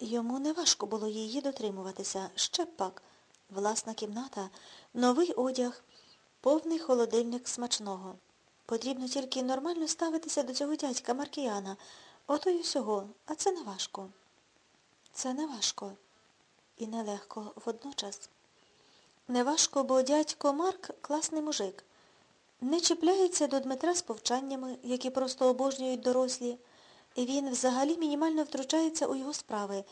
Йому не важко було її дотримуватися. Ще б пак. Власна кімната, новий одяг, повний холодильник смачного. Потрібно тільки нормально ставитися до цього дядька Маркіяна. Ото й усього. А це не важко. Це не важко. І нелегко водночас. Не важко, бо дядько Марк класний мужик. Не чіпляється до Дмитра з повчаннями, які просто обожнюють дорослі. Він взагалі мінімально втручається у його справи,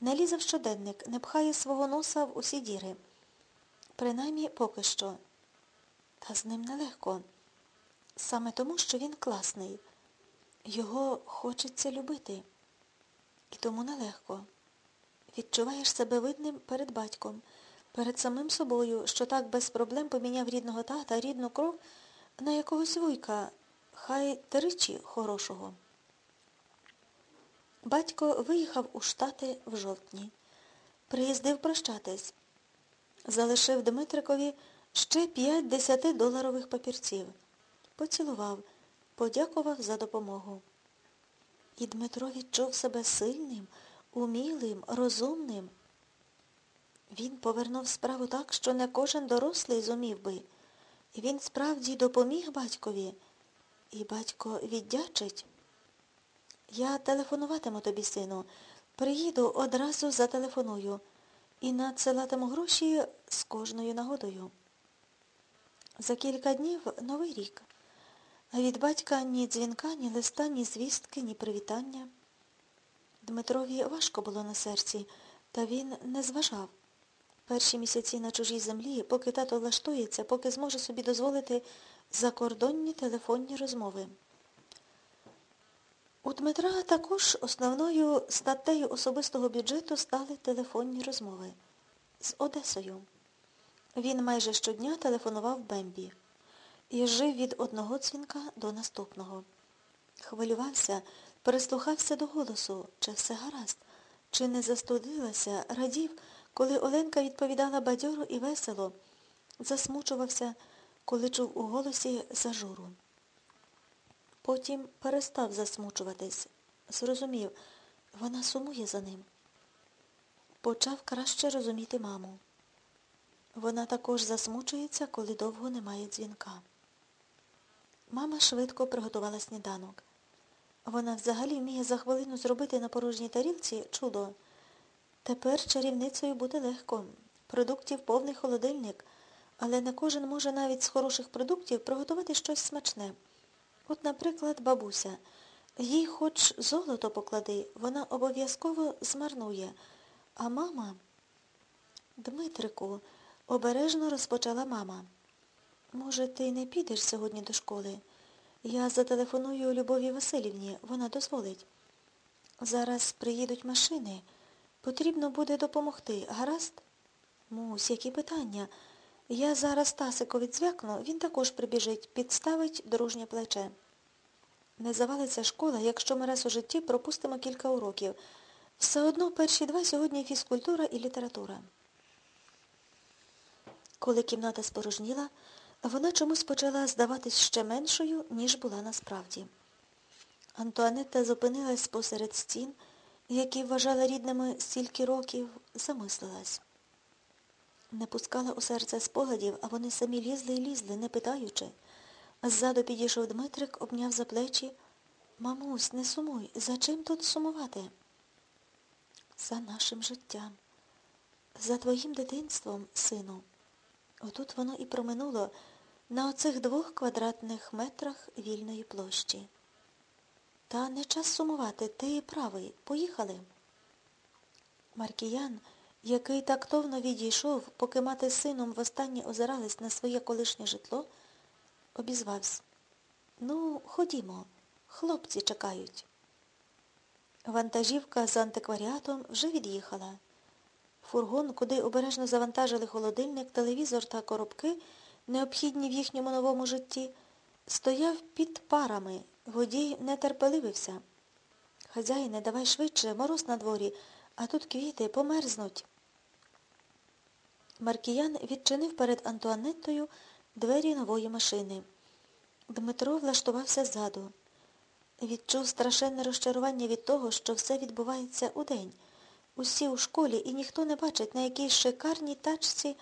не лізе в щоденник, не пхає свого носа в усі діри. Принаймні поки що. Та з ним нелегко. Саме тому, що він класний. Його хочеться любити. І тому нелегко. Відчуваєш себе видним перед батьком, перед самим собою, що так без проблем поміняв рідного тата, рідну кров на якогось вуйка, хай тричі хорошого. Батько виїхав у Штати в жовтні. Приїздив прощатись. Залишив Дмитрикові ще п'ять десятидоларових папірців. Поцілував, подякував за допомогу. І Дмитро відчув себе сильним, умілим, розумним. Він повернув справу так, що не кожен дорослий зумів би. Він справді допоміг батькові. І батько віддячить. Я телефонуватиму тобі, сину. Приїду, одразу зателефоную. І надсилатиму гроші з кожною нагодою. За кілька днів новий рік. Від батька ні дзвінка, ні листа, ні звістки, ні привітання. Дмитрові важко було на серці, та він не зважав. Перші місяці на чужій землі, поки тато влаштується, поки зможе собі дозволити закордонні телефонні розмови. У Дмитра також основною статтею особистого бюджету стали телефонні розмови з Одесою. Він майже щодня телефонував Бембі і жив від одного дзвінка до наступного. Хвилювався, переслухався до голосу, чи все гаразд, чи не застудилася, радів, коли Оленка відповідала бадьоро і весело, засмучувався, коли чув у голосі зажуру. Потім перестав засмучуватись. Зрозумів, вона сумує за ним. Почав краще розуміти маму. Вона також засмучується, коли довго немає дзвінка. Мама швидко приготувала сніданок. Вона взагалі вміє за хвилину зробити на порожній тарілці чудо. Тепер чарівницею бути легко. Продуктів повний холодильник, але не кожен може навіть з хороших продуктів приготувати щось смачне. От, наприклад, бабуся. Їй хоч золото поклади, вона обов'язково змарнує. А мама... Дмитрику, обережно розпочала мама. Може, ти не підеш сьогодні до школи? Я зателефоную Любові Васильівні, вона дозволить. Зараз приїдуть машини. Потрібно буде допомогти. Гаразд? Мусь, які питання? Я зараз Тасикові дзвякну, він також прибіжить, підставить дружнє плече. Не завалиться школа, якщо ми раз у житті пропустимо кілька уроків. Все одно перші два сьогодні фізкультура і література. Коли кімната спорожніла, вона чомусь почала здаватись ще меншою, ніж була насправді. Антуанетта зупинилась посеред стін, які вважала рідними стільки років, замислилась. Не пускала у серце спогадів, а вони самі лізли і лізли, не питаючи. Ззаду підійшов Дмитрик, обняв за плечі. Мамусь, не сумуй, за чим тут сумувати? За нашим життям, за твоїм дитинством, сину. Отут воно і проминуло на оцих двох квадратних метрах вільної площі. Та не час сумувати, ти правий. Поїхали. Маркіян, який тактовно відійшов, поки мати з сином востаннє озирались на своє колишнє житло, обізвався. Ну, ходімо, хлопці чекають. Вантажівка з антикваріатом вже від'їхала. Фургон, куди обережно завантажили холодильник, телевізор та коробки, необхідні в їхньому новому житті, стояв під парами. Водій не терпеливився. Хазяїне, давай швидше, мороз на дворі, а тут квіти померзнуть. Маркіян відчинив перед Антуанеттою двері нової машини. Дмитро влаштувався ззаду. Відчув страшенне розчарування від того, що все відбувається удень, Усі у школі і ніхто не бачить, на якій шикарній тачці